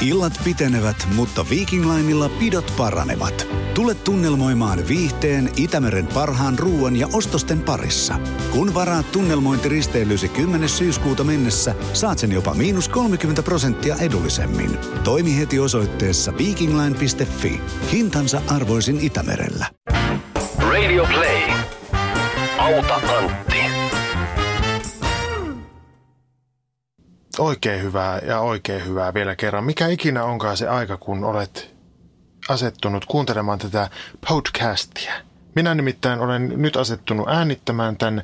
Illat pitenevät, mutta Viking Lineilla pidot paranevat. Tule tunnelmoimaan viihteen, Itämeren parhaan ruoan ja ostosten parissa. Kun varaat tunnelmointiristeilysi 10. syyskuuta mennessä, saat sen jopa miinus 30 prosenttia edullisemmin. Toimi heti osoitteessa vikingline.fi. Hintansa arvoisin Itämerellä. Radio Play. Auta Antti. Oikein hyvää ja oikein hyvää vielä kerran. Mikä ikinä onkaan se aika, kun olet asettunut kuuntelemaan tätä podcastia. Minä nimittäin olen nyt asettunut äänittämään tämän.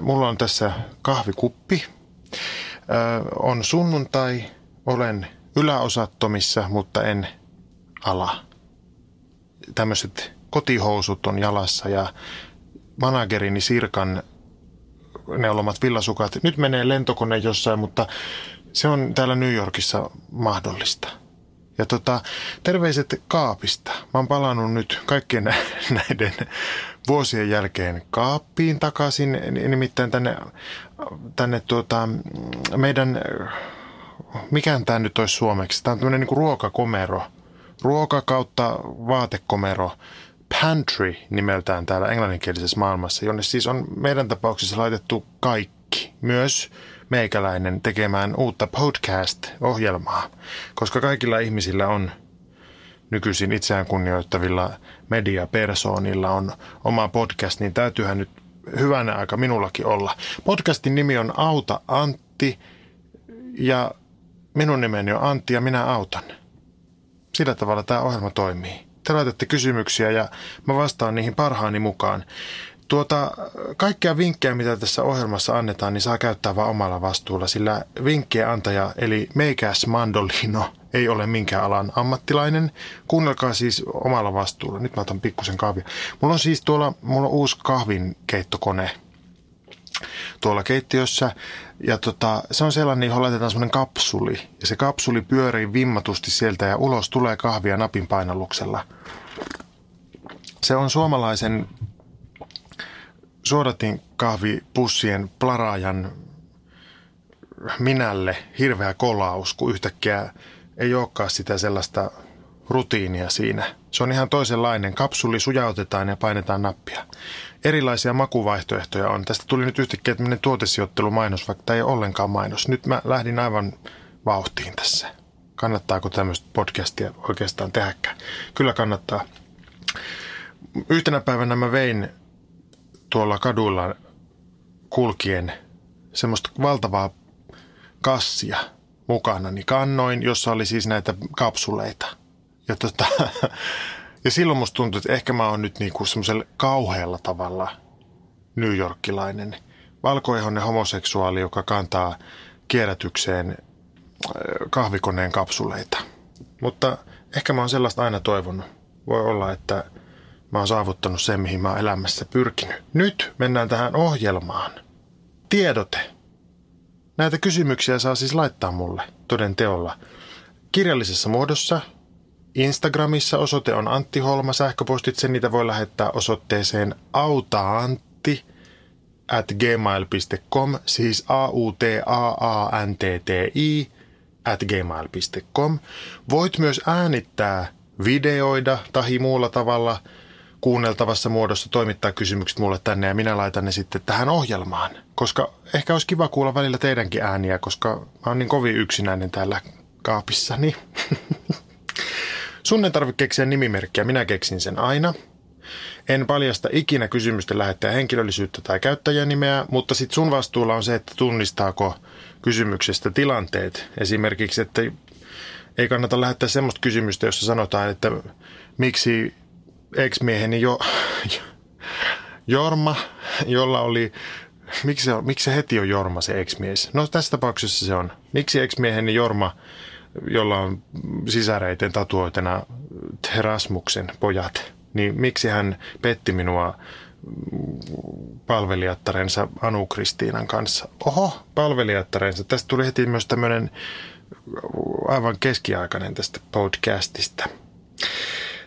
Mulla on tässä kahvikuppi. On sunnuntai, olen yläosattomissa, mutta en ala. Tämmöiset kotihousut on jalassa ja managerini Sirkan neulomat villasukat. Nyt menee lentokone jossain, mutta se on täällä New Yorkissa mahdollista. Ja tota, terveiset kaapista. Mä oon palannut nyt kaikkien näiden vuosien jälkeen kaappiin takaisin, nimittäin tänne, tänne tuota, meidän, mikään tämä nyt olisi suomeksi, tämä on tämmöinen niin ruokakomero, ruoka kautta vaatekomero, pantry nimeltään täällä englanninkielisessä maailmassa, jonne siis on meidän tapauksessa laitettu kaikki, myös meikäläinen tekemään uutta podcast-ohjelmaa, koska kaikilla ihmisillä on nykyisin itseään kunnioittavilla mediapersoonilla on oma podcast, niin täytyyhän nyt hyvänä aika minullakin olla. Podcastin nimi on Auta Antti ja minun nimeni on Antti ja minä autan. Sillä tavalla tämä ohjelma toimii. Te laitatte kysymyksiä ja mä vastaan niihin parhaani mukaan. Tuota, kaikkia vinkkejä, mitä tässä ohjelmassa annetaan, niin saa käyttää vain omalla vastuulla, sillä vinkkejä antaja, eli meikäs Mandolino, ei ole minkään alan ammattilainen. Kuunnelkaa siis omalla vastuulla. Nyt mä otan pikkusen kahvia. Mulla on siis tuolla, mulla on uusi kahvinkeittokone tuolla keittiössä. Ja tota, se on sellainen, johon laitetaan semmoinen kapsuli. Ja se kapsuli pyörii vimmatusti sieltä ja ulos tulee kahvia napin painalluksella. Se on suomalaisen suodatin kahvipussien plaraajan minälle hirveä kolaus, kun yhtäkkiä ei olekaan sitä sellaista rutiinia siinä. Se on ihan toisenlainen. Kapsuli sujautetaan ja painetaan nappia. Erilaisia makuvaihtoehtoja on. Tästä tuli nyt yhtäkkiä tämmöinen tuotesijoittelumainos, vaikka tämä ei ole ollenkaan mainos. Nyt mä lähdin aivan vauhtiin tässä. Kannattaako tämmöistä podcastia oikeastaan tehdäkään? Kyllä kannattaa. Yhtenä päivänä mä vein tuolla kaduilla kulkien semmoista valtavaa kassia mukana, niin kannoin, jossa oli siis näitä kapsuleita. Ja, tota, ja silloin musta tuntui, että ehkä mä oon nyt niinku semmoisella kauhealla tavalla New Yorkilainen valkoihoinen homoseksuaali, joka kantaa kierrätykseen äh, kahvikoneen kapsuleita. Mutta ehkä mä oon sellaista aina toivonut. Voi olla, että Mä oon saavuttanut sen, mihin mä oon elämässä pyrkinyt. Nyt mennään tähän ohjelmaan. Tiedote. Näitä kysymyksiä saa siis laittaa mulle toden teolla. Kirjallisessa muodossa. Instagramissa osoite on Antti Holma. Sähköpostitse niitä voi lähettää osoitteeseen autaantti at gmail.com, siis a u t a a n t t i at gmail.com. Voit myös äänittää videoida tai muulla tavalla – kuunneltavassa muodossa toimittaa kysymykset mulle tänne ja minä laitan ne sitten tähän ohjelmaan. Koska ehkä olisi kiva kuulla välillä teidänkin ääniä, koska mä oon niin kovin yksinäinen täällä kaapissani. Sun ei tarvitse keksiä nimimerkkiä, minä keksin sen aina. En paljasta ikinä kysymysten lähettäjä henkilöllisyyttä tai käyttäjänimeä, mutta sitten sun vastuulla on se, että tunnistaako kysymyksestä tilanteet. Esimerkiksi, että ei kannata lähettää semmoista kysymystä, jossa sanotaan, että miksi ex-mieheni jo, Jorma, jolla oli, miksi se, miksi se heti on Jorma se ex-mies? No tässä tapauksessa se on. Miksi ex-mieheni Jorma, jolla on sisäreiden tatuoitena Terasmuksen pojat, niin miksi hän petti minua palvelijattarensa Anu Kristiinan kanssa. Oho, palvelijattarensa. Tästä tuli heti myös tämmöinen aivan keskiaikainen tästä podcastista.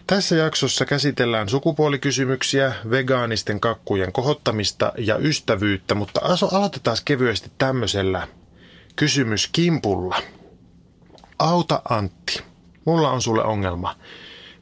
Tässä jaksossa käsitellään sukupuolikysymyksiä, vegaanisten kakkujen kohottamista ja ystävyyttä, mutta aloitetaan kevyesti tämmöisellä kysymyskimpulla. Auta Antti. Mulla on sulle ongelma.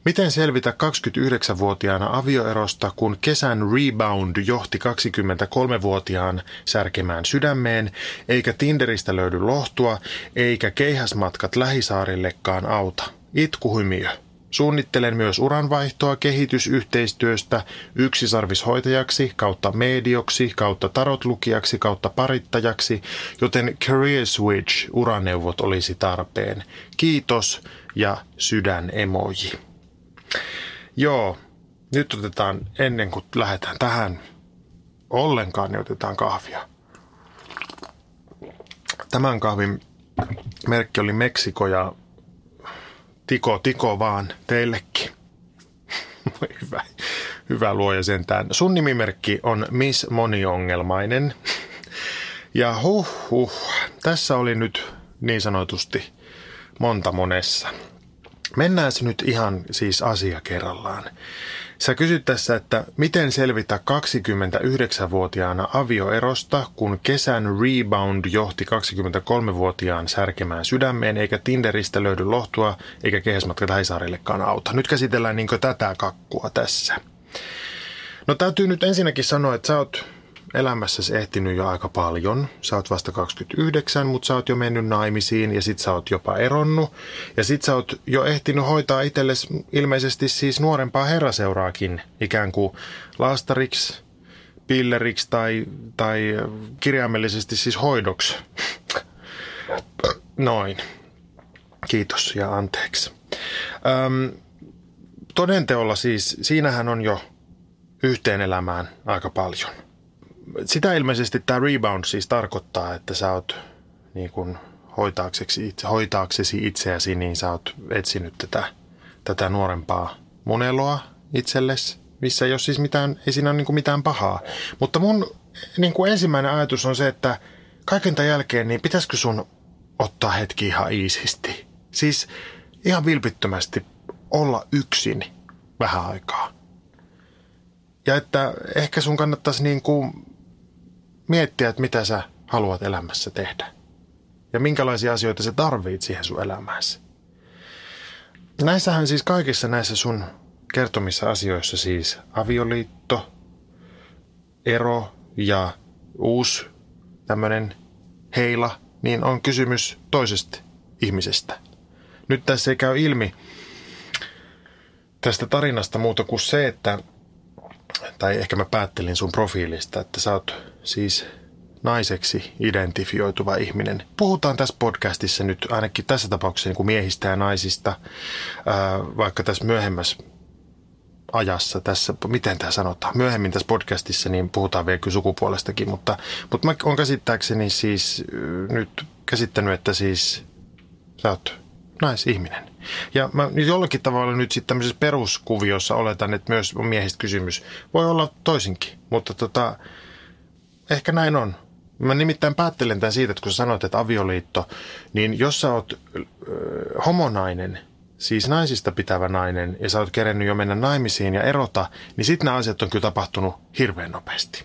Miten selvitä 29-vuotiaana avioerosta, kun kesän rebound johti 23-vuotiaan särkemään sydämeen, eikä Tinderistä löydy lohtua, eikä keihäsmatkat lähisaarillekaan auta? Itkuhymiö. Suunnittelen myös uranvaihtoa kehitysyhteistyöstä yksisarvishoitajaksi kautta medioksi kautta tarotlukijaksi kautta parittajaksi, joten career switch uraneuvot olisi tarpeen. Kiitos ja sydän emoji. Joo, nyt otetaan ennen kuin lähdetään tähän ollenkaan, niin otetaan kahvia. Tämän kahvin merkki oli Meksiko ja tiko, tiko vaan teillekin. hyvä, hyvä luoja sentään. Sun nimimerkki on Miss Moniongelmainen. Ja huh, huh, tässä oli nyt niin sanotusti monta monessa. Mennään se nyt ihan siis asia kerrallaan. Sä kysyt tässä, että miten selvitä 29-vuotiaana avioerosta, kun kesän rebound johti 23-vuotiaan särkemään sydämeen, eikä Tinderistä löydy lohtua, eikä kehäsmatka Lähisaarillekaan auta. Nyt käsitellään niin tätä kakkua tässä. No täytyy nyt ensinnäkin sanoa, että sä oot elämässäsi ehtinyt jo aika paljon. Sä oot vasta 29, mutta sä oot jo mennyt naimisiin ja sit sä oot jopa eronnut. Ja sit sä oot jo ehtinyt hoitaa itsellesi ilmeisesti siis nuorempaa herraseuraakin ikään kuin laastariksi, pilleriksi tai, tai kirjaimellisesti siis hoidoksi. Noin. Kiitos ja anteeksi. Öm, todenteolla siis, siinähän on jo yhteen elämään aika paljon – sitä ilmeisesti tämä rebound siis tarkoittaa, että sä oot niin kun hoitaaksesi, itse, hoitaaksesi itseäsi, niin sä oot etsinyt tätä, tätä nuorempaa muneloa itsellesi, missä ei ole siis mitään, ei siinä ole niin mitään pahaa. Mutta mun niin ensimmäinen ajatus on se, että kaiken tämän jälkeen, niin pitäisikö sun ottaa hetki ihan iisisti? Siis ihan vilpittömästi olla yksin vähän aikaa. Ja että ehkä sun kannattaisi niin kuin miettiä, että mitä sä haluat elämässä tehdä. Ja minkälaisia asioita sä tarvit siihen sun elämääsi. Näissähän siis kaikissa näissä sun kertomissa asioissa siis avioliitto, ero ja uusi tämmöinen heila, niin on kysymys toisesta ihmisestä. Nyt tässä ei käy ilmi tästä tarinasta muuta kuin se, että tai ehkä mä päättelin sun profiilista, että sä oot siis naiseksi identifioituva ihminen. Puhutaan tässä podcastissa nyt ainakin tässä tapauksessa niin kuin miehistä ja naisista, vaikka tässä myöhemmässä ajassa tässä, miten tämä sanotaan, myöhemmin tässä podcastissa niin puhutaan vielä kyllä sukupuolestakin, mutta, mutta mä olen käsittääkseni siis nyt käsittänyt, että siis sä oot naisihminen. Ja mä jollakin tavalla nyt sitten tämmöisessä peruskuviossa oletan, että myös on miehistä kysymys. Voi olla toisinkin, mutta tota, ehkä näin on. Mä nimittäin päättelen tämän siitä, että kun sä sanoit, että avioliitto, niin jos sä oot homonainen, siis naisista pitävä nainen, ja sä oot kerennyt jo mennä naimisiin ja erota, niin sitten nämä asiat on kyllä tapahtunut hirveän nopeasti.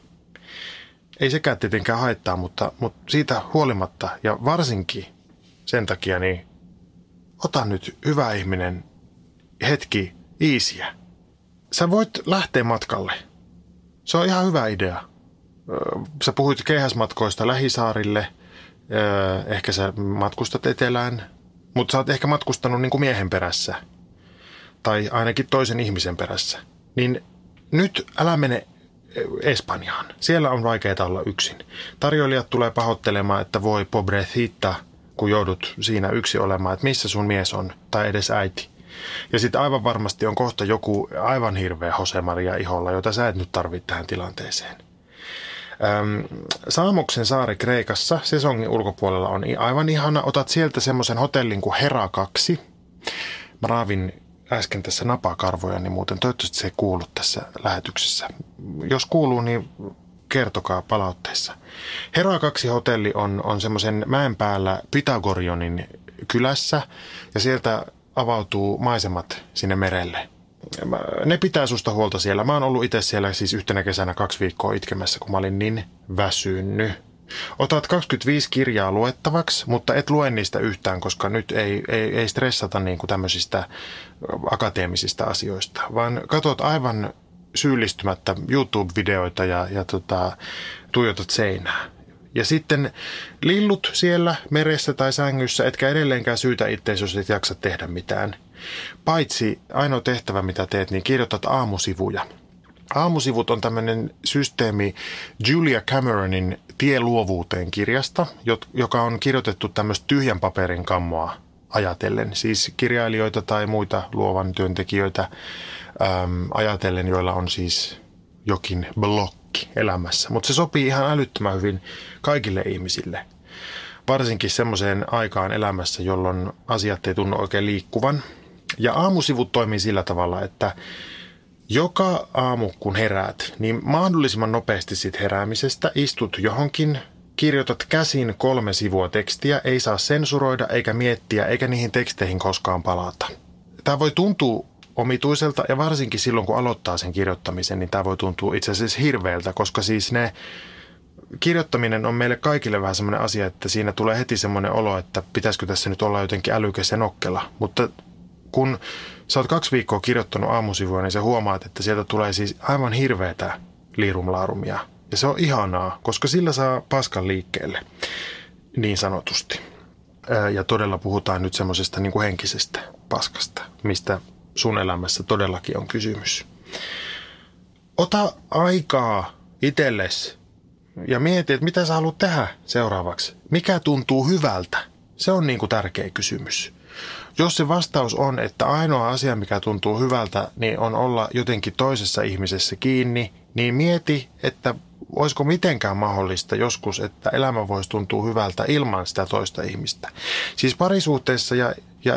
Ei sekään tietenkään haittaa, mutta, mutta siitä huolimatta, ja varsinkin sen takia, niin ota nyt hyvä ihminen hetki iisiä. Sä voit lähteä matkalle. Se on ihan hyvä idea. Sä puhuit keihäsmatkoista lähisaarille. Ehkä sä matkustat etelään, mutta sä oot ehkä matkustanut niin kuin miehen perässä. Tai ainakin toisen ihmisen perässä. Niin nyt älä mene Espanjaan. Siellä on vaikeaa olla yksin. Tarjoilijat tulee pahoittelemaan, että voi pobrecita – kun joudut siinä yksi olemaan, että missä sun mies on, tai edes äiti. Ja sitten aivan varmasti on kohta joku aivan hirveä Jose Maria iholla, jota sä et nyt tarvitse tähän tilanteeseen. Öm, Saamuksen saari Kreikassa sesongin ulkopuolella on aivan ihana. Otat sieltä semmoisen hotellin kuin Hera 2. Mä raavin äsken tässä napakarvoja, niin muuten toivottavasti se ei kuulu tässä lähetyksessä. Jos kuuluu, niin kertokaa palautteissa. Hera 2 hotelli on, on semmoisen mäen päällä Pythagorionin kylässä ja sieltä avautuu maisemat sinne merelle. Ne pitää susta huolta siellä. Mä oon ollut itse siellä siis yhtenä kesänä kaksi viikkoa itkemässä, kun mä olin niin väsynyt. Otat 25 kirjaa luettavaksi, mutta et lue niistä yhtään, koska nyt ei, ei, ei stressata niin kuin tämmöisistä akateemisista asioista, vaan katsot aivan syyllistymättä YouTube-videoita ja, ja tota, tuijotat seinää. Ja sitten lillut siellä meressä tai sängyssä, etkä edelleenkään syytä itseäsi, jos et jaksa tehdä mitään. Paitsi ainoa tehtävä, mitä teet, niin kirjoitat aamusivuja. Aamusivut on tämmöinen systeemi Julia Cameronin Tie luovuuteen kirjasta, joka on kirjoitettu tämmöistä tyhjän paperin kammoa ajatellen. Siis kirjailijoita tai muita luovan työntekijöitä äm, ajatellen, joilla on siis jokin blokki elämässä. Mutta se sopii ihan älyttömän hyvin kaikille ihmisille. Varsinkin semmoiseen aikaan elämässä, jolloin asiat ei tunnu oikein liikkuvan. Ja aamusivut toimii sillä tavalla, että joka aamu kun heräät, niin mahdollisimman nopeasti sit heräämisestä istut johonkin, kirjoitat käsin kolme sivua tekstiä, ei saa sensuroida eikä miettiä eikä niihin teksteihin koskaan palata. Tämä voi tuntua omituiselta ja varsinkin silloin kun aloittaa sen kirjoittamisen, niin tämä voi tuntua itse asiassa hirveältä, koska siis ne kirjoittaminen on meille kaikille vähän semmoinen asia, että siinä tulee heti semmoinen olo, että pitäisikö tässä nyt olla jotenkin älykäs ja nokkela. Mutta kun sä oot kaksi viikkoa kirjoittanut aamusivuja, niin sä huomaat, että sieltä tulee siis aivan hirveätä liirumlaarumia. Ja se on ihanaa, koska sillä saa paskan liikkeelle, niin sanotusti. Ja todella puhutaan nyt semmoisesta niin henkisestä paskasta, mistä sun elämässä todellakin on kysymys. Ota aikaa itsellesi ja mieti, että mitä sä haluat tehdä seuraavaksi. Mikä tuntuu hyvältä? Se on niin kuin tärkeä kysymys. Jos se vastaus on, että ainoa asia, mikä tuntuu hyvältä, niin on olla jotenkin toisessa ihmisessä kiinni, niin mieti, että olisiko mitenkään mahdollista joskus, että elämä voisi tuntua hyvältä ilman sitä toista ihmistä. Siis parisuhteessa ja, ja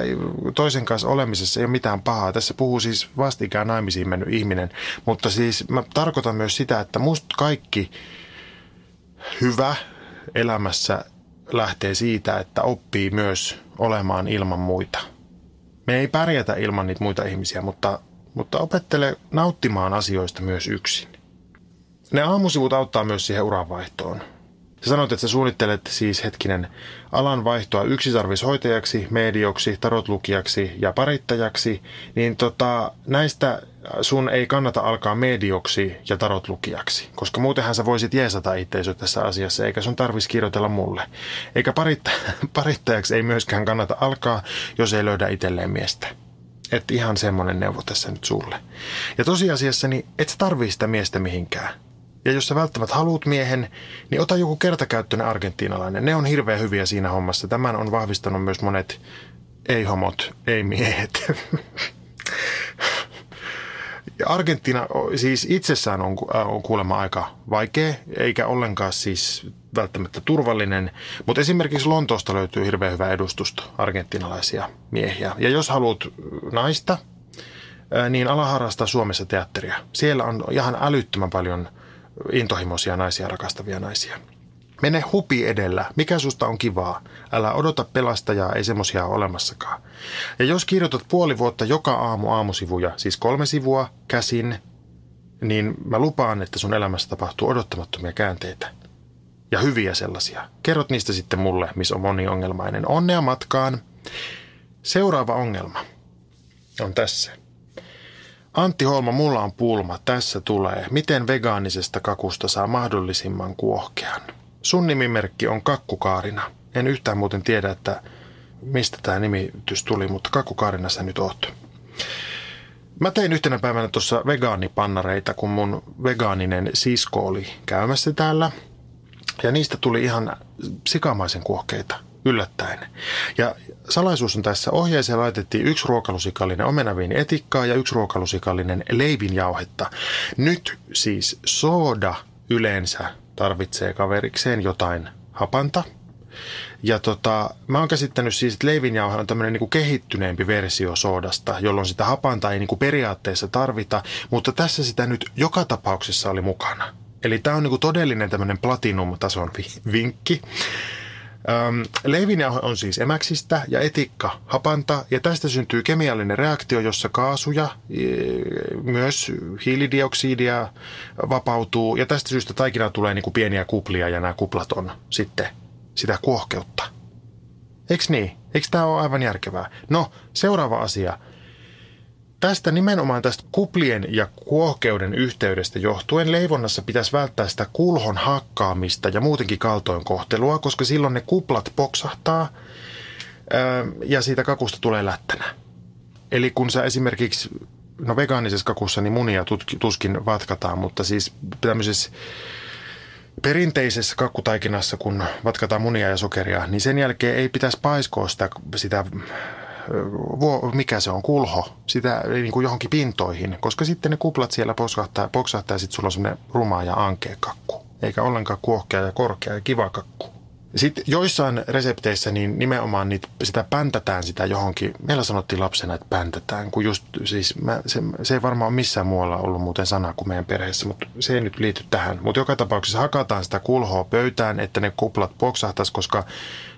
toisen kanssa olemisessa ei ole mitään pahaa. Tässä puhuu siis vastikään naimisiin mennyt ihminen, mutta siis mä tarkoitan myös sitä, että musta kaikki hyvä elämässä lähtee siitä, että oppii myös olemaan ilman muita. Me ei pärjätä ilman niitä muita ihmisiä, mutta, mutta opettele nauttimaan asioista myös yksin. Ne aamusivut auttaa myös siihen uranvaihtoon. Sä sanoit, että sä suunnittelet siis hetkinen alan vaihtoa yksisarvishoitajaksi, medioksi, tarotlukijaksi ja parittajaksi, niin tota, näistä sun ei kannata alkaa medioksi ja tarotlukijaksi, koska muutenhan sä voisit jeesata itseisö tässä asiassa, eikä sun tarvitsisi kirjoitella mulle. Eikä paritta, parittajaksi ei myöskään kannata alkaa, jos ei löydä itselleen miestä. Että ihan semmonen neuvo tässä nyt sulle. Ja tosiasiassa, niin et sä tarvii sitä miestä mihinkään. Ja jos sä välttämättä haluat miehen, niin ota joku kertakäyttöinen argentiinalainen. Ne on hirveän hyviä siinä hommassa. Tämän on vahvistanut myös monet ei-homot, ei-miehet. Argentiina siis itsessään on, on kuulemma aika vaikea, eikä ollenkaan siis välttämättä turvallinen, mutta esimerkiksi Lontoosta löytyy hirveän hyvä edustusto argentinalaisia miehiä. Ja jos haluat naista, niin ala harrastaa Suomessa teatteria. Siellä on ihan älyttömän paljon intohimoisia naisia, rakastavia naisia. Mene hupi edellä. Mikä susta on kivaa? Älä odota pelastajaa, ei semmosia ole olemassakaan. Ja jos kirjoitat puoli vuotta joka aamu aamusivuja, siis kolme sivua, käsin, niin mä lupaan, että sun elämässä tapahtuu odottamattomia käänteitä. Ja hyviä sellaisia. Kerrot niistä sitten mulle, missä on moniongelmainen. Onnea matkaan. Seuraava ongelma on tässä. Antti Holma, mulla on pulma. Tässä tulee. Miten vegaanisesta kakusta saa mahdollisimman kuohkean? Sun nimimerkki on Kakkukaarina. En yhtään muuten tiedä, että mistä tämä nimitys tuli, mutta Kakkukaarina sä nyt oot. Mä tein yhtenä päivänä tuossa vegaanipannareita, kun mun vegaaninen sisko oli käymässä täällä. Ja niistä tuli ihan sikamaisen kuohkeita yllättäen. Ja salaisuus on tässä. Ohjeeseen laitettiin yksi ruokalusikallinen omenaviini etikkaa ja yksi ruokalusikallinen leivinjauhetta. Nyt siis sooda yleensä tarvitsee kaverikseen jotain hapanta. Ja tota, mä oon käsittänyt siis, että leivinjauhe on tämmöinen niin kehittyneempi versio soodasta, jolloin sitä hapanta ei niin kuin periaatteessa tarvita, mutta tässä sitä nyt joka tapauksessa oli mukana. Eli tämä on niin kuin todellinen tämmöinen platinum-tason vinkki. Ähm, leivinjauhe on siis emäksistä ja etikka hapanta ja tästä syntyy kemiallinen reaktio, jossa kaasuja, e, myös hiilidioksidia vapautuu ja tästä syystä taikina tulee niin kuin pieniä kuplia ja nämä kuplat on sitten sitä kuohkeutta. Eiks niin? Eikö tämä ole aivan järkevää? No, seuraava asia – Tästä nimenomaan tästä kuplien ja kuohkeuden yhteydestä johtuen leivonnassa pitäisi välttää sitä kulhon hakkaamista ja muutenkin kaltoinkohtelua, koska silloin ne kuplat poksahtaa ja siitä kakusta tulee lättänä. Eli kun sä esimerkiksi, no vegaanisessa kakussa niin munia tuskin vatkataan, mutta siis tämmöisessä perinteisessä kakkutaikinassa, kun vatkataan munia ja sokeria, niin sen jälkeen ei pitäisi paiskoa sitä, sitä mikä se on, kulho, sitä niin kuin johonkin pintoihin, koska sitten ne kuplat siellä poksahtaa, poksahtaa ja sitten sulla on semmoinen ruma ja ankea kakku, eikä ollenkaan kuohkea ja korkea ja kiva kakku. Sitten joissain resepteissä niin nimenomaan niitä, sitä päntätään sitä johonkin, meillä sanottiin lapsena, että päntätään, kun just siis mä, se, se, ei varmaan ole missään muualla ollut muuten sana kuin meidän perheessä, mutta se ei nyt liity tähän. Mutta joka tapauksessa hakataan sitä kulhoa pöytään, että ne kuplat poksahtaisi, koska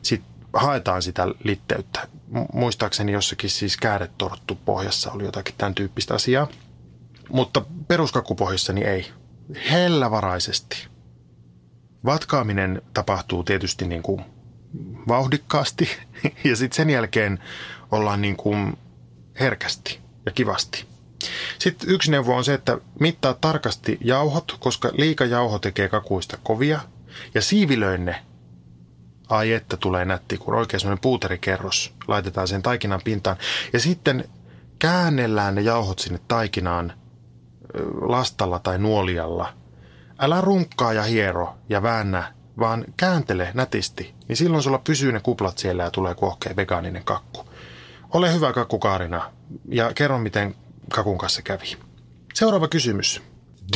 sitten haetaan sitä litteyttä. Muistaakseni jossakin siis kääretorttu pohjassa oli jotakin tämän tyyppistä asiaa. Mutta peruskakkupohjassa niin ei. Hellävaraisesti. Vatkaaminen tapahtuu tietysti niin kuin vauhdikkaasti ja sitten sen jälkeen ollaan niin kuin herkästi ja kivasti. Sitten yksi neuvo on se, että mittaa tarkasti jauhot, koska liika jauho tekee kakuista kovia ja siivilöin ne ai että tulee nätti, kun oikein semmoinen puuterikerros laitetaan sen taikinan pintaan. Ja sitten käännellään ne jauhot sinne taikinaan lastalla tai nuolialla. Älä runkkaa ja hiero ja väännä, vaan kääntele nätisti, niin silloin sulla pysyy ne kuplat siellä ja tulee kuohkea vegaaninen kakku. Ole hyvä kakkukaarina ja kerro, miten kakun kanssa kävi. Seuraava kysymys.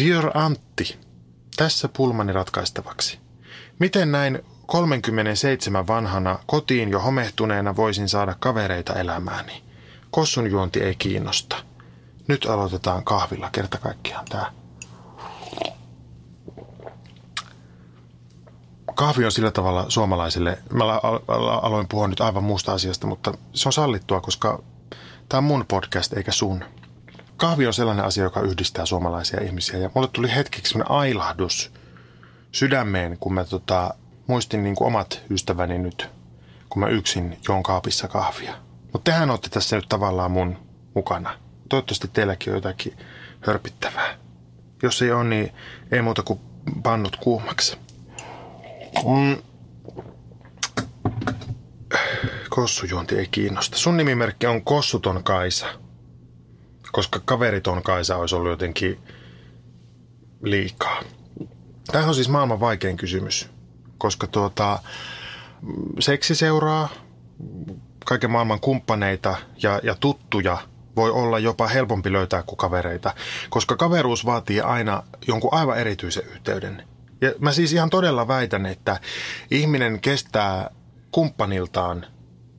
Dear Antti, tässä pulmani ratkaistavaksi. Miten näin 37 vanhana kotiin jo homehtuneena voisin saada kavereita elämääni. Kossun juonti ei kiinnosta. Nyt aloitetaan kahvilla kerta kaikkiaan tää. Kahvi on sillä tavalla suomalaisille, mä aloin puhua nyt aivan muusta asiasta, mutta se on sallittua, koska tämä on mun podcast eikä sun. Kahvi on sellainen asia, joka yhdistää suomalaisia ihmisiä ja mulle tuli hetkeksi sellainen ailahdus sydämeen, kun mä tota, muistin niin kuin omat ystäväni nyt, kun mä yksin joon kaapissa kahvia. Mutta tehän olette tässä nyt tavallaan mun mukana. Toivottavasti teilläkin on jotakin hörpittävää. Jos ei ole, niin ei muuta kuin pannut kuumaksi. Mm. Kossujuonti ei kiinnosta. Sun nimimerkki on Kossuton Kaisa. Koska kaveriton Kaisa olisi ollut jotenkin liikaa. Tämä on siis maailman vaikein kysymys koska tuota, seksi seuraa kaiken maailman kumppaneita ja, ja tuttuja voi olla jopa helpompi löytää kuin kavereita, koska kaveruus vaatii aina jonkun aivan erityisen yhteyden. Ja mä siis ihan todella väitän, että ihminen kestää kumppaniltaan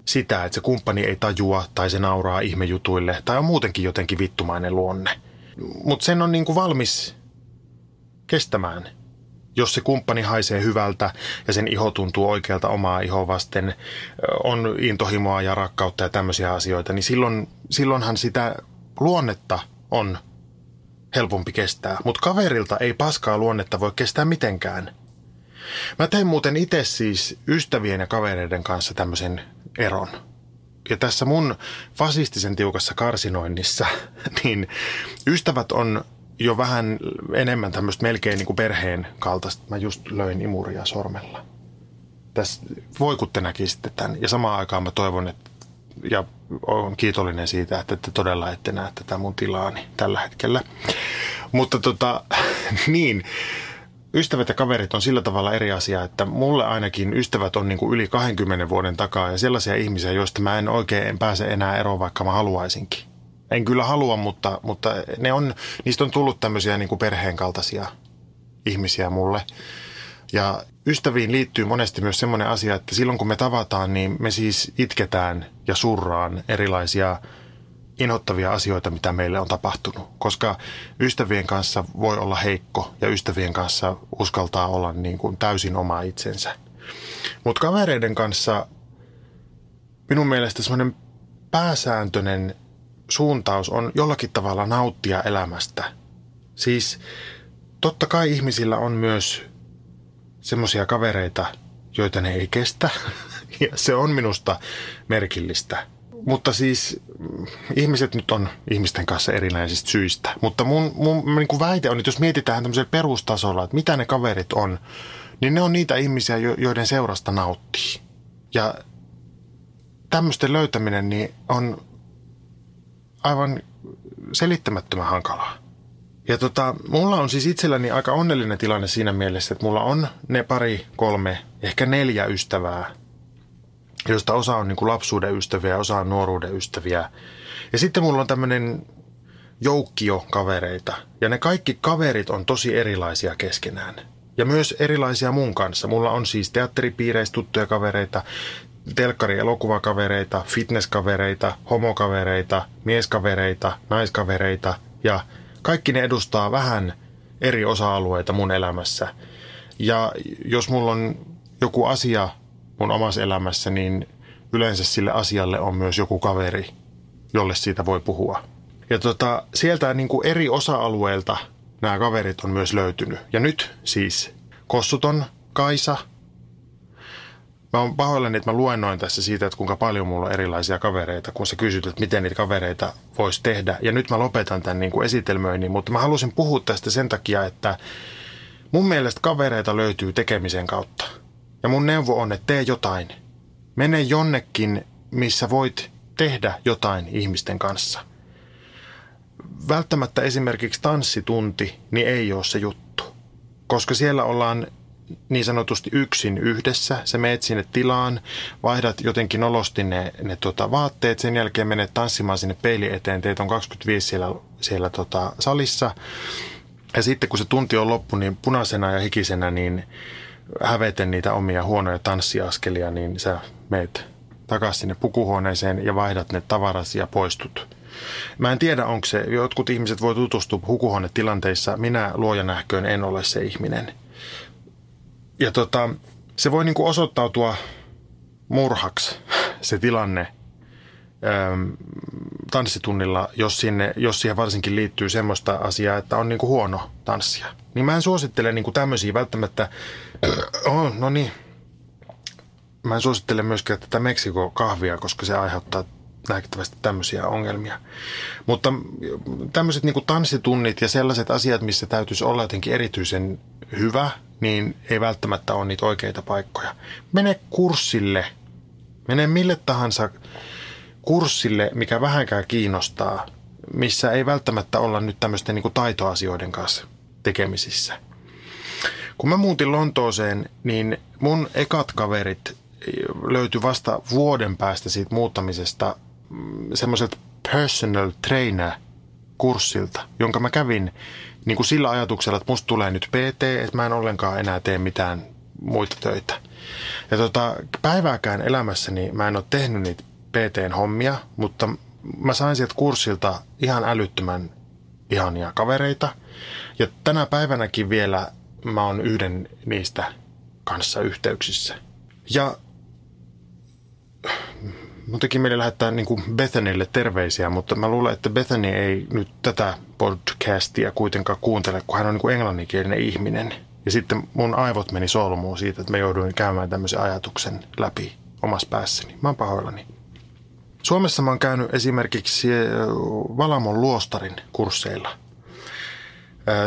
sitä, että se kumppani ei tajua tai se nauraa ihmejutuille tai on muutenkin jotenkin vittumainen luonne. Mutta sen on niin kuin valmis kestämään – jos se kumppani haisee hyvältä ja sen iho tuntuu oikealta omaa ihoa vasten, on intohimoa ja rakkautta ja tämmöisiä asioita, niin silloin, silloinhan sitä luonnetta on helpompi kestää. Mutta kaverilta ei paskaa luonnetta voi kestää mitenkään. Mä teen muuten itse siis ystävien ja kavereiden kanssa tämmöisen eron. Ja tässä mun fasistisen tiukassa karsinoinnissa, niin ystävät on jo vähän enemmän tämmöistä melkein niin kuin perheen kaltaista. Mä just löin imuria sormella. Tässä, voi kun te näkisitte tämän. Ja samaan aikaan mä toivon, että ja olen kiitollinen siitä, että te todella ette näe tätä mun tilaani tällä hetkellä. Mutta tota, niin, ystävät ja kaverit on sillä tavalla eri asia, että mulle ainakin ystävät on niin kuin yli 20 vuoden takaa ja sellaisia ihmisiä, joista mä en oikein pääse enää eroon, vaikka mä haluaisinkin. En kyllä halua, mutta, mutta ne on, niistä on tullut tämmöisiä niin kuin perheen kaltaisia ihmisiä mulle. Ja ystäviin liittyy monesti myös semmoinen asia, että silloin kun me tavataan, niin me siis itketään ja surraan erilaisia inhottavia asioita, mitä meille on tapahtunut. Koska ystävien kanssa voi olla heikko ja ystävien kanssa uskaltaa olla niin kuin täysin oma itsensä. Mutta kavereiden kanssa minun mielestä semmoinen pääsääntöinen suuntaus on jollakin tavalla nauttia elämästä. Siis totta kai ihmisillä on myös semmoisia kavereita, joita ne ei kestä. Ja se on minusta merkillistä. Mutta siis mm, ihmiset nyt on ihmisten kanssa erilaisista syistä. Mutta mun, mun niin kuin väite on, että jos mietitään tämmöisellä perustasolla, että mitä ne kaverit on, niin ne on niitä ihmisiä, joiden seurasta nauttii. Ja tämmöisten löytäminen niin on aivan selittämättömän hankalaa. Ja tota, mulla on siis itselläni aika onnellinen tilanne siinä mielessä, että mulla on ne pari, kolme, ehkä neljä ystävää, joista osa on niin kuin lapsuuden ystäviä, osa on nuoruuden ystäviä. Ja sitten mulla on tämmöinen joukkio kavereita. Ja ne kaikki kaverit on tosi erilaisia keskenään. Ja myös erilaisia mun kanssa. Mulla on siis teatteripiireistä tuttuja kavereita, telkkari elokuvakavereita, fitnesskavereita, homokavereita, mieskavereita, naiskavereita ja kaikki ne edustaa vähän eri osa-alueita mun elämässä. Ja jos mulla on joku asia mun omassa elämässä, niin yleensä sille asialle on myös joku kaveri, jolle siitä voi puhua. Ja tota, sieltä niin kuin eri osa-alueilta nämä kaverit on myös löytynyt. Ja nyt siis Kossuton, Kaisa – Mä oon pahoillani, että mä luennoin tässä siitä, että kuinka paljon mulla on erilaisia kavereita, kun sä kysyt, että miten niitä kavereita voisi tehdä. Ja nyt mä lopetan tämän niin kuin esitelmöinnin, mutta mä halusin puhua tästä sen takia, että mun mielestä kavereita löytyy tekemisen kautta. Ja mun neuvo on, että tee jotain. Mene jonnekin, missä voit tehdä jotain ihmisten kanssa. Välttämättä esimerkiksi tanssitunti, niin ei ole se juttu. Koska siellä ollaan niin sanotusti yksin yhdessä. Sä meet sinne tilaan, vaihdat jotenkin nolosti ne, ne tota, vaatteet, sen jälkeen menet tanssimaan sinne peili eteen, teet on 25 siellä, siellä tota, salissa. Ja sitten kun se tunti on loppu, niin punaisena ja hikisenä, niin häveten niitä omia huonoja tanssiaskelia, niin sä meet takaisin sinne pukuhuoneeseen ja vaihdat ne tavarasi ja poistut. Mä en tiedä, onko se, jotkut ihmiset voi tutustua hukuhuonetilanteissa, minä luojan nähköön en ole se ihminen – ja tota, se voi niin kuin osoittautua murhaksi se tilanne ähm, tanssitunnilla, jos, sinne, jos siihen varsinkin liittyy semmoista asiaa, että on niin kuin huono tanssia. Niin mä en suosittele niin kuin tämmöisiä välttämättä, oh, no niin, mä en suosittele myöskään tätä Meksiko-kahvia, koska se aiheuttaa nähtävästi tämmöisiä ongelmia. Mutta tämmöiset niin tanssitunnit ja sellaiset asiat, missä täytyisi olla jotenkin erityisen hyvä, niin ei välttämättä ole niitä oikeita paikkoja. Mene kurssille, mene mille tahansa kurssille, mikä vähänkään kiinnostaa, missä ei välttämättä olla nyt tämmöisten niin taitoasioiden kanssa tekemisissä. Kun mä muutin Lontooseen, niin mun ekat kaverit löytyi vasta vuoden päästä siitä muuttamisesta mm, semmoiselta personal trainer kurssilta, jonka mä kävin niin kuin sillä ajatuksella, että musta tulee nyt PT, että mä en ollenkaan enää tee mitään muita töitä. Ja tota, päivääkään elämässäni mä en ole tehnyt niitä PT-hommia, mutta mä sain sieltä kurssilta ihan älyttömän ihania kavereita. Ja tänä päivänäkin vielä mä oon yhden niistä kanssa yhteyksissä. Ja Mun teki mieli lähettää niin kuin Bethanille terveisiä, mutta mä luulen, että Bethany ei nyt tätä podcastia kuitenkaan kuuntele, kun hän on niin kuin englanninkielinen ihminen. Ja sitten mun aivot meni solmuun siitä, että mä jouduin käymään tämmöisen ajatuksen läpi omassa päässäni. Mä oon pahoillani. Suomessa mä oon käynyt esimerkiksi Valamon luostarin kursseilla –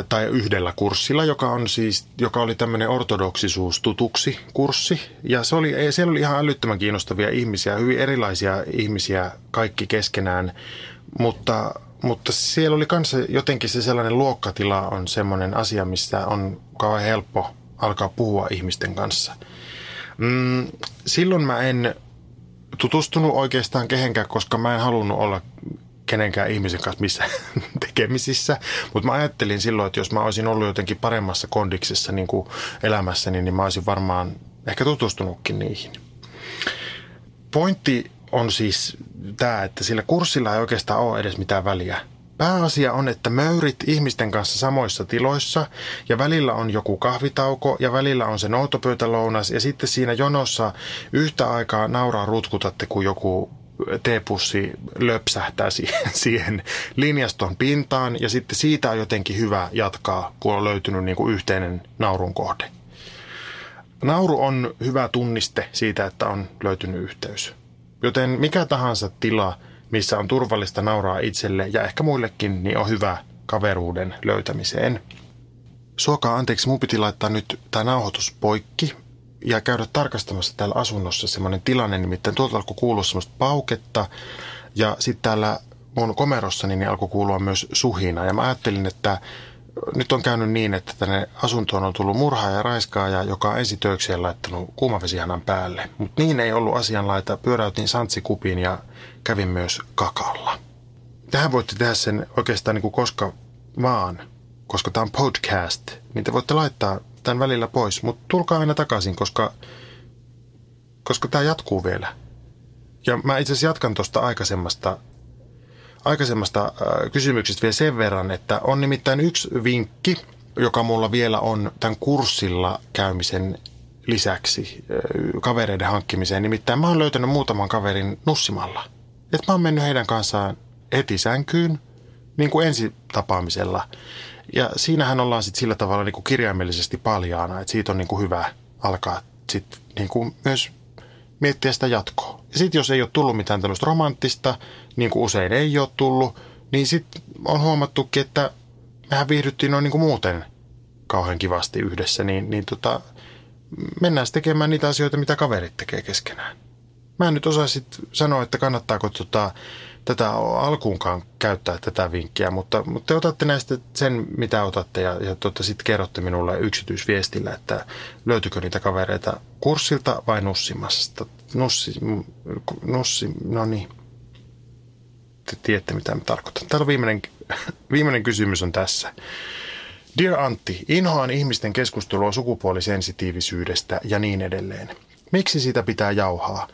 tai yhdellä kurssilla, joka, on siis, joka oli tämmöinen ortodoksisuus tutuksi kurssi. Ja se oli, siellä oli ihan älyttömän kiinnostavia ihmisiä, hyvin erilaisia ihmisiä kaikki keskenään, mutta, mutta siellä oli myös jotenkin se sellainen luokkatila on semmoinen asia, missä on kauhean helppo alkaa puhua ihmisten kanssa. Mm, silloin mä en tutustunut oikeastaan kehenkään, koska mä en halunnut olla kenenkään ihmisen kanssa missä tekemisissä. Mutta mä ajattelin silloin, että jos mä olisin ollut jotenkin paremmassa kondiksessa niin kuin elämässäni, niin mä olisin varmaan ehkä tutustunutkin niihin. Pointti on siis tämä, että sillä kurssilla ei oikeastaan ole edes mitään väliä, Pääasia on, että möyrit ihmisten kanssa samoissa tiloissa ja välillä on joku kahvitauko ja välillä on se noutopöytälounas ja sitten siinä jonossa yhtä aikaa nauraa rutkutatte, kun joku teepussi löpsähtää siihen linjaston pintaan ja sitten siitä on jotenkin hyvä jatkaa, kun on löytynyt niin kuin yhteinen naurun kohde. Nauru on hyvä tunniste siitä, että on löytynyt yhteys. Joten mikä tahansa tila, missä on turvallista nauraa itselle ja ehkä muillekin, niin on hyvä kaveruuden löytämiseen. Suokaa anteeksi, mun piti laittaa nyt tämä nauhoitus poikki ja käydä tarkastamassa täällä asunnossa semmoinen tilanne, nimittäin tuolta alkoi kuulua semmoista pauketta ja sitten täällä mun komerossani niin alkoi kuulua myös suhina ja mä ajattelin, että nyt on käynyt niin, että tänne asuntoon on tullut murhaa ja raiskaaja, joka on ensitöikseen laittanut kuumavesihanan päälle. Mutta niin ei ollut asianlaita. Pyöräytin santsikupiin ja kävin myös kakalla. Tähän voitte tehdä sen oikeastaan niin kuin koska vaan, koska tämä on podcast, niin te voitte laittaa tämän välillä pois, mutta tulkaa aina takaisin, koska, koska tämä jatkuu vielä. Ja mä itse asiassa jatkan tuosta aikaisemmasta, aikaisemmasta äh, kysymyksestä vielä sen verran, että on nimittäin yksi vinkki, joka mulla vielä on tämän kurssilla käymisen lisäksi äh, kavereiden hankkimiseen. Nimittäin mä oon löytänyt muutaman kaverin nussimalla. Että mä oon mennyt heidän kanssaan heti sänkyyn, niin kuin ensi tapaamisella. Ja siinähän ollaan sitten sillä tavalla niin kuin kirjaimellisesti paljaana, että siitä on niin kuin hyvä alkaa sit niin kuin myös miettiä sitä jatkoa. Ja sitten jos ei ole tullut mitään tämmöistä romanttista, niin kuin usein ei ole tullut, niin sitten on huomattukin, että mehän viihdyttiin noin niin kuin muuten kauhean kivasti yhdessä, niin, niin tota, mennään tekemään niitä asioita, mitä kaverit tekee keskenään. Mä en nyt osaa sit sanoa, että kannattaako tota, tätä alkuunkaan käyttää tätä vinkkiä, mutta, mutta te otatte näistä sen, mitä otatte ja, ja tota, sitten kerrotte minulle yksityisviestillä, että löytyykö niitä kavereita kurssilta vai nussimasta. Nussi, nussi, no niin. Te tiedätte, mitä mä tarkoitan. Täällä on viimeinen, viimeinen kysymys on tässä. Dear Antti, inhoan ihmisten keskustelua sukupuolisensitiivisyydestä ja niin edelleen. Miksi sitä pitää jauhaa?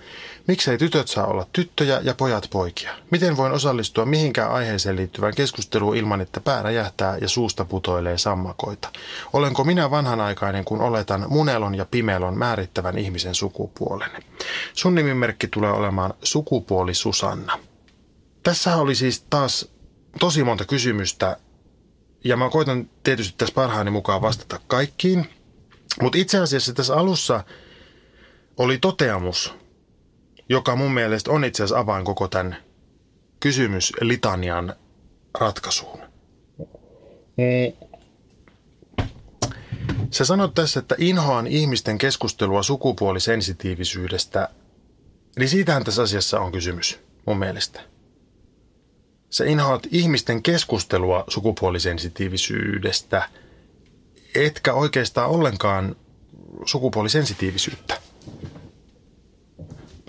Miksei tytöt saa olla tyttöjä ja pojat poikia? Miten voin osallistua mihinkään aiheeseen liittyvään keskusteluun ilman, että pää räjähtää ja suusta putoilee sammakoita? Olenko minä vanhanaikainen, kun oletan munelon ja pimelon määrittävän ihmisen sukupuolen? Sun nimimerkki tulee olemaan sukupuoli Susanna. Tässä oli siis taas tosi monta kysymystä ja mä koitan tietysti tässä parhaani mukaan vastata kaikkiin. Mutta itse asiassa tässä alussa oli toteamus, joka mun mielestä on itse asiassa avain koko tämän kysymys litanian ratkaisuun. Sä sanot tässä, että inhoan ihmisten keskustelua sukupuolisensitiivisyydestä, niin siitähän tässä asiassa on kysymys mun mielestä. Sä inhoat ihmisten keskustelua sukupuolisensitiivisyydestä, etkä oikeastaan ollenkaan sukupuolisensitiivisyyttä.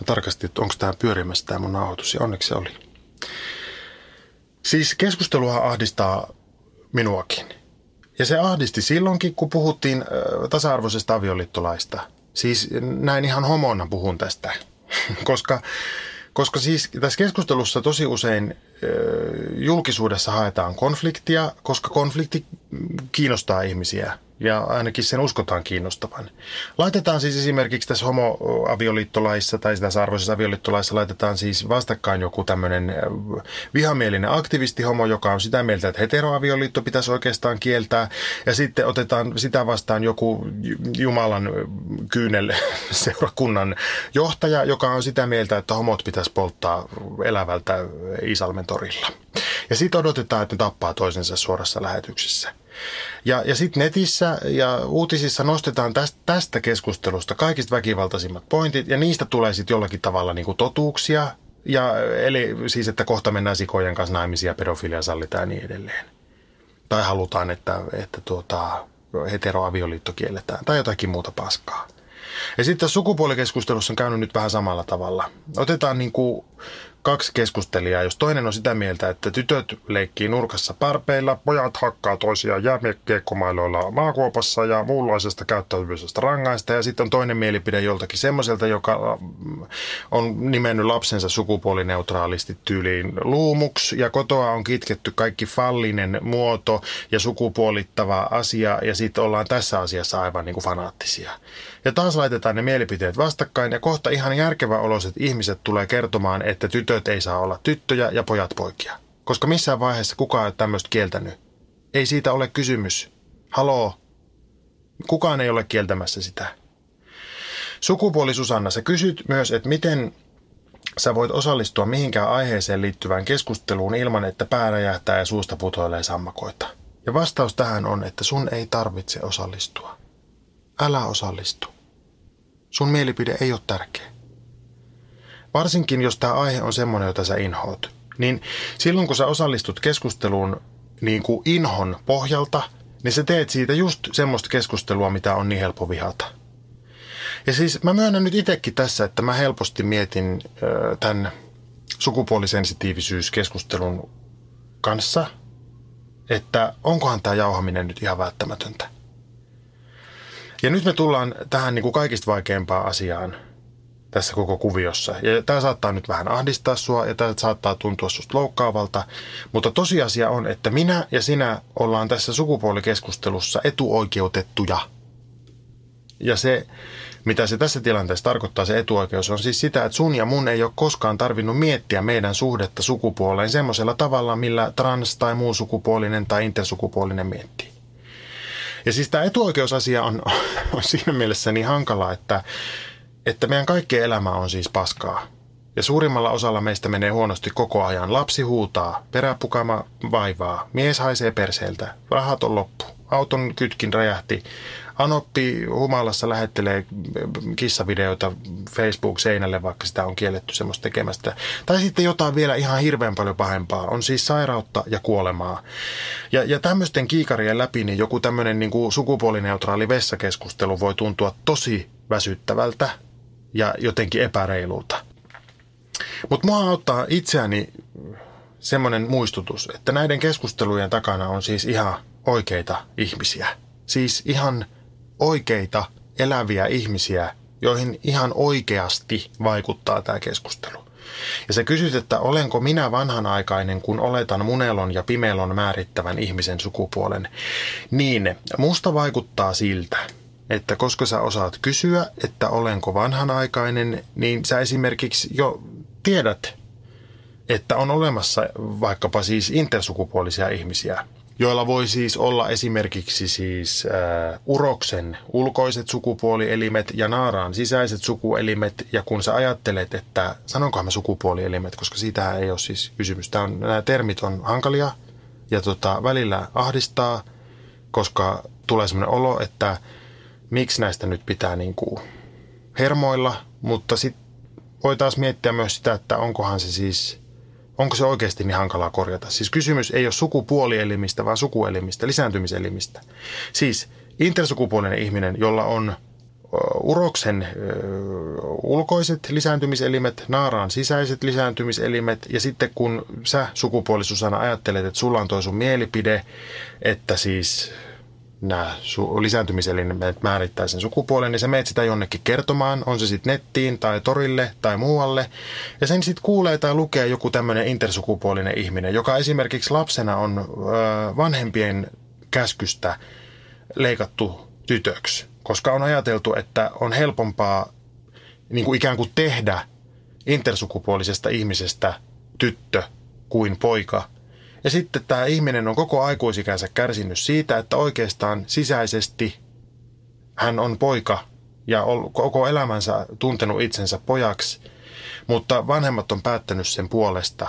Mä tarkastin, että onko tämä pyörimässä tämä mun nauhoitus, ja onneksi se oli. Siis keskustelua ahdistaa minuakin. Ja se ahdisti silloinkin, kun puhuttiin tasa-arvoisesta avioliittolaista. Siis näin ihan homona puhun tästä. koska, koska siis tässä keskustelussa tosi usein julkisuudessa haetaan konfliktia, koska konflikti kiinnostaa ihmisiä ja ainakin sen uskotaan kiinnostavan. Laitetaan siis esimerkiksi tässä homoavioliittolaissa tai tässä arvoisessa avioliittolaissa laitetaan siis vastakkain joku tämmöinen vihamielinen aktivistihomo, joka on sitä mieltä, että heteroavioliitto pitäisi oikeastaan kieltää ja sitten otetaan sitä vastaan joku Jumalan kyynel seurakunnan johtaja, joka on sitä mieltä, että homot pitäisi polttaa elävältä Isalmen torilla. Ja sitten odotetaan, että ne tappaa toisensa suorassa lähetyksessä. Ja, ja sitten netissä ja uutisissa nostetaan tästä, tästä keskustelusta kaikista väkivaltaisimmat pointit, ja niistä tulee sitten jollakin tavalla niin kuin totuuksia, ja, eli siis, että kohta mennään sikojen kanssa naimisia, ja pedofilia sallitaan ja niin edelleen. Tai halutaan, että, että tuota, heteroavioliitto kielletään, tai jotakin muuta paskaa. Ja sitten sukupuolikeskustelussa on käynyt nyt vähän samalla tavalla. Otetaan niin kuin kaksi keskustelijaa, jos toinen on sitä mieltä, että tytöt leikkii nurkassa parpeilla, pojat hakkaa toisiaan jäämiekkiekkomailoilla maakuopassa ja muunlaisesta käyttäytymisestä rangaista. Ja sitten on toinen mielipide joltakin semmoiselta, joka mm, on nimennyt lapsensa sukupuolineutraalisti tyyliin luumuksi ja kotoa on kitketty kaikki fallinen muoto ja sukupuolittava asia ja sitten ollaan tässä asiassa aivan niin kuin fanaattisia. Ja taas laitetaan ne mielipiteet vastakkain ja kohta ihan järkevä oloiset ihmiset tulee kertomaan, että tytöt ei saa olla tyttöjä ja pojat poikia. Koska missään vaiheessa kukaan ei ole tämmöistä kieltänyt. Ei siitä ole kysymys. Haloo. Kukaan ei ole kieltämässä sitä. Sukupuoli Susanna, sä kysyt myös, että miten sä voit osallistua mihinkään aiheeseen liittyvään keskusteluun ilman, että pää räjähtää ja suusta putoilee sammakoita. Ja vastaus tähän on, että sun ei tarvitse osallistua. Älä osallistu. Sun mielipide ei ole tärkeä. Varsinkin, jos tämä aihe on semmoinen, jota sä inhoat. Niin silloin, kun sä osallistut keskusteluun niin kuin inhon pohjalta, niin sä teet siitä just semmoista keskustelua, mitä on niin helppo vihata. Ja siis mä myönnän nyt itsekin tässä, että mä helposti mietin tämän sukupuolisensitiivisyyskeskustelun kanssa, että onkohan tämä jauhaminen nyt ihan välttämätöntä. Ja nyt me tullaan tähän niin kuin kaikista vaikeimpaan asiaan tässä koko kuviossa. Ja tämä saattaa nyt vähän ahdistaa sua ja tämä saattaa tuntua susta loukkaavalta, mutta tosiasia on, että minä ja sinä ollaan tässä sukupuolikeskustelussa etuoikeutettuja. Ja se, mitä se tässä tilanteessa tarkoittaa, se etuoikeus, on siis sitä, että sun ja mun ei ole koskaan tarvinnut miettiä meidän suhdetta sukupuoleen semmoisella tavalla, millä trans- tai muu sukupuolinen tai intersukupuolinen miettii. Ja siis tämä etuoikeusasia on, on siinä mielessä niin hankala, että, että meidän kaikkien elämä on siis paskaa. Ja suurimmalla osalla meistä menee huonosti koko ajan. Lapsi huutaa, peräpukama vaivaa, mies haisee perseeltä, rahat on loppu, auton kytkin räjähti, Anoppi humalassa lähettelee kissavideoita Facebook-seinälle, vaikka sitä on kielletty semmoista tekemästä. Tai sitten jotain vielä ihan hirveän paljon pahempaa. On siis sairautta ja kuolemaa. Ja, ja tämmöisten kiikarien läpi niin joku tämmöinen niin kuin sukupuolineutraali vessakeskustelu voi tuntua tosi väsyttävältä ja jotenkin epäreilulta. Mutta mua auttaa itseäni semmoinen muistutus, että näiden keskustelujen takana on siis ihan oikeita ihmisiä. Siis ihan oikeita eläviä ihmisiä, joihin ihan oikeasti vaikuttaa tämä keskustelu. Ja sä kysyt, että olenko minä vanhanaikainen, kun oletan munelon ja pimelon määrittävän ihmisen sukupuolen. Niin, musta vaikuttaa siltä, että koska sä osaat kysyä, että olenko vanhanaikainen, niin sä esimerkiksi jo tiedät, että on olemassa vaikkapa siis intersukupuolisia ihmisiä, joilla voi siis olla esimerkiksi siis äh, uroksen ulkoiset sukupuolielimet ja naaraan sisäiset sukuelimet. Ja kun sä ajattelet, että sanonkohan mä sukupuolielimet, koska siitä ei ole siis kysymys. Tämä on, nämä termit on hankalia ja tota, välillä ahdistaa, koska tulee sellainen olo, että miksi näistä nyt pitää niin kuin hermoilla, mutta sitten voi taas miettiä myös sitä, että onkohan se siis – onko se oikeasti niin hankalaa korjata? Siis kysymys ei ole sukupuolielimistä, vaan sukuelimistä, lisääntymiselimistä. Siis intersukupuolinen ihminen, jolla on uroksen ulkoiset lisääntymiselimet, naaraan sisäiset lisääntymiselimet ja sitten kun sä sukupuolisuusana ajattelet, että sulla on toi sun mielipide, että siis nämä su- lisääntymiselimet määrittää sen sukupuolen, niin sä meet sitä jonnekin kertomaan, on se sitten nettiin tai torille tai muualle. Ja sen sitten kuulee tai lukee joku tämmöinen intersukupuolinen ihminen, joka esimerkiksi lapsena on ö, vanhempien käskystä leikattu tytöksi, koska on ajateltu, että on helpompaa niin kuin ikään kuin tehdä intersukupuolisesta ihmisestä tyttö kuin poika – ja sitten tämä ihminen on koko aikuisikänsä kärsinyt siitä, että oikeastaan sisäisesti hän on poika ja on koko elämänsä tuntenut itsensä pojaksi, mutta vanhemmat on päättänyt sen puolesta.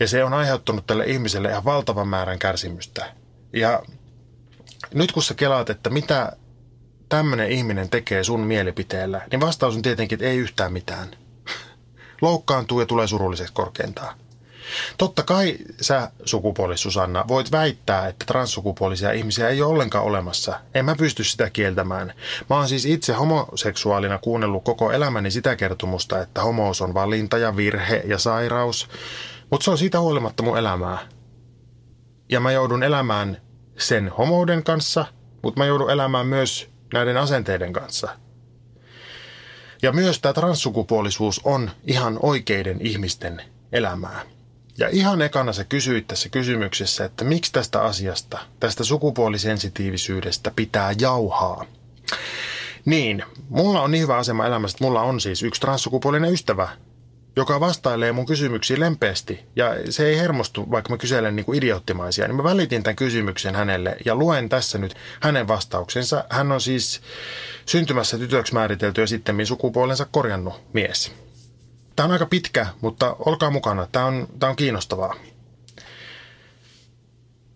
Ja se on aiheuttanut tälle ihmiselle ihan valtavan määrän kärsimystä. Ja nyt kun sä kelaat, että mitä tämmöinen ihminen tekee sun mielipiteellä, niin vastaus on tietenkin, että ei yhtään mitään. Loukkaantuu ja tulee surulliseksi korkeintaan. Totta kai sä, sukupuoli Susanna, voit väittää, että transsukupuolisia ihmisiä ei ole ollenkaan olemassa. En mä pysty sitä kieltämään. Mä oon siis itse homoseksuaalina kuunnellut koko elämäni sitä kertomusta, että homous on valinta ja virhe ja sairaus. Mutta se on siitä huolimatta mun elämää. Ja mä joudun elämään sen homouden kanssa, mutta mä joudun elämään myös näiden asenteiden kanssa. Ja myös tämä transsukupuolisuus on ihan oikeiden ihmisten elämää. Ja ihan ekana sä kysyit tässä kysymyksessä, että miksi tästä asiasta, tästä sukupuolisensitiivisyydestä pitää jauhaa. Niin, mulla on niin hyvä asema elämässä, että mulla on siis yksi transsukupuolinen ystävä, joka vastailee mun kysymyksiin lempeästi. Ja se ei hermostu, vaikka mä kyselen niin kuin idioottimaisia. Niin mä välitin tämän kysymyksen hänelle ja luen tässä nyt hänen vastauksensa. Hän on siis syntymässä tytöksi määritelty ja sitten sukupuolensa korjannut mies. Tämä on aika pitkä, mutta olkaa mukana. Tämä on, tämä on kiinnostavaa.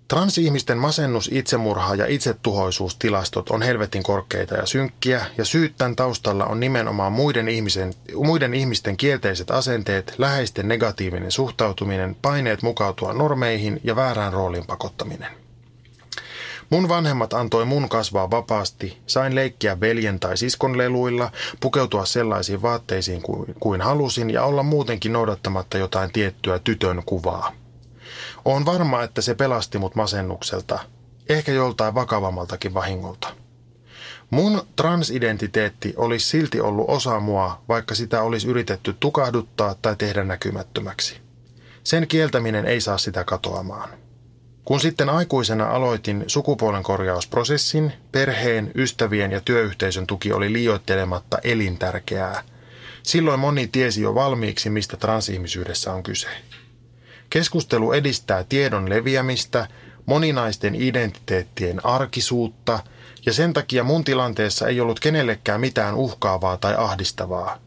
Transihmisten masennus, itsemurha ja itsetuhoisuustilastot on helvetin korkeita ja synkkiä, ja syyt tämän taustalla on nimenomaan muiden, ihmisen, muiden ihmisten kielteiset asenteet, läheisten negatiivinen suhtautuminen, paineet mukautua normeihin ja väärään rooliin pakottaminen. Mun vanhemmat antoi mun kasvaa vapaasti, sain leikkiä veljen tai siskon leluilla, pukeutua sellaisiin vaatteisiin kuin, kuin halusin ja olla muutenkin noudattamatta jotain tiettyä tytön kuvaa. On varma, että se pelasti mut masennukselta, ehkä joltain vakavammaltakin vahingolta. Mun transidentiteetti olisi silti ollut osa mua, vaikka sitä olisi yritetty tukahduttaa tai tehdä näkymättömäksi. Sen kieltäminen ei saa sitä katoamaan. Kun sitten aikuisena aloitin sukupuolen korjausprosessin, perheen, ystävien ja työyhteisön tuki oli liioittelematta elintärkeää. Silloin moni tiesi jo valmiiksi, mistä transihmisyydessä on kyse. Keskustelu edistää tiedon leviämistä, moninaisten identiteettien arkisuutta, ja sen takia mun tilanteessa ei ollut kenellekään mitään uhkaavaa tai ahdistavaa.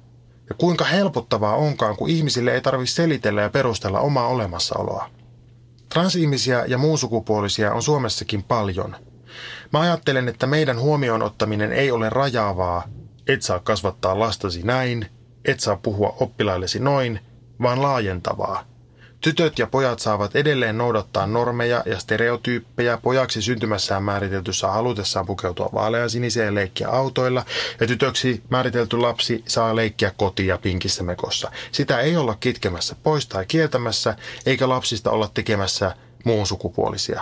Ja kuinka helpottavaa onkaan, kun ihmisille ei tarvitse selitellä ja perustella omaa olemassaoloa. Transihmisiä ja muunsukupuolisia on Suomessakin paljon. Mä ajattelen, että meidän huomioon ottaminen ei ole rajaavaa, et saa kasvattaa lastasi näin, et saa puhua oppilaillesi noin, vaan laajentavaa. Tytöt ja pojat saavat edelleen noudattaa normeja ja stereotyyppejä pojaksi syntymässään määriteltyssä halutessaan pukeutua vaaleansiniseen ja leikkiä autoilla, ja tytöksi määritelty lapsi saa leikkiä kotia pinkissä mekossa. Sitä ei olla kitkemässä pois tai kieltämässä, eikä lapsista olla tekemässä muun sukupuolisia.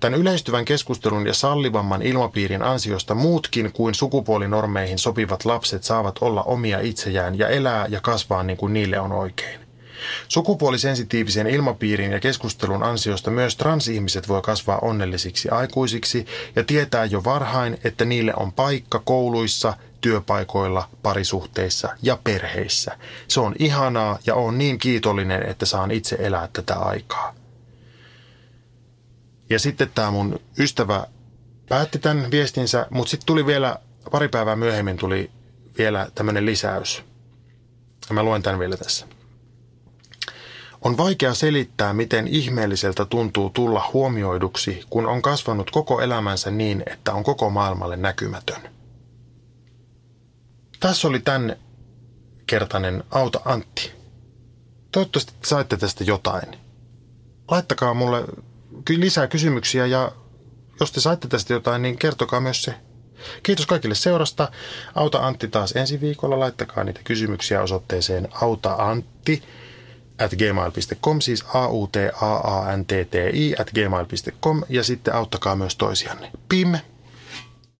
Tämän yleistyvän keskustelun ja sallivamman ilmapiirin ansiosta muutkin kuin sukupuolinormeihin sopivat lapset saavat olla omia itsejään ja elää ja kasvaa niin kuin niille on oikein. Sukupuolisensitiivisen ilmapiirin ja keskustelun ansiosta myös transihmiset voi kasvaa onnellisiksi aikuisiksi ja tietää jo varhain, että niille on paikka kouluissa, työpaikoilla, parisuhteissa ja perheissä. Se on ihanaa ja on niin kiitollinen, että saan itse elää tätä aikaa. Ja sitten tämä mun ystävä päätti tämän viestinsä, mutta sitten tuli vielä pari päivää myöhemmin tuli vielä tämmöinen lisäys. Ja mä luen tämän vielä tässä. On vaikea selittää, miten ihmeelliseltä tuntuu tulla huomioiduksi, kun on kasvanut koko elämänsä niin, että on koko maailmalle näkymätön. Tässä oli tämän kertainen Auta Antti. Toivottavasti saitte tästä jotain. Laittakaa mulle lisää kysymyksiä ja jos te saitte tästä jotain, niin kertokaa myös se. Kiitos kaikille seurasta. Auta Antti taas ensi viikolla. Laittakaa niitä kysymyksiä osoitteeseen autaantti at gmail.com, siis a u t a a n t t i at gmail.com ja sitten auttakaa myös toisianne. Pim!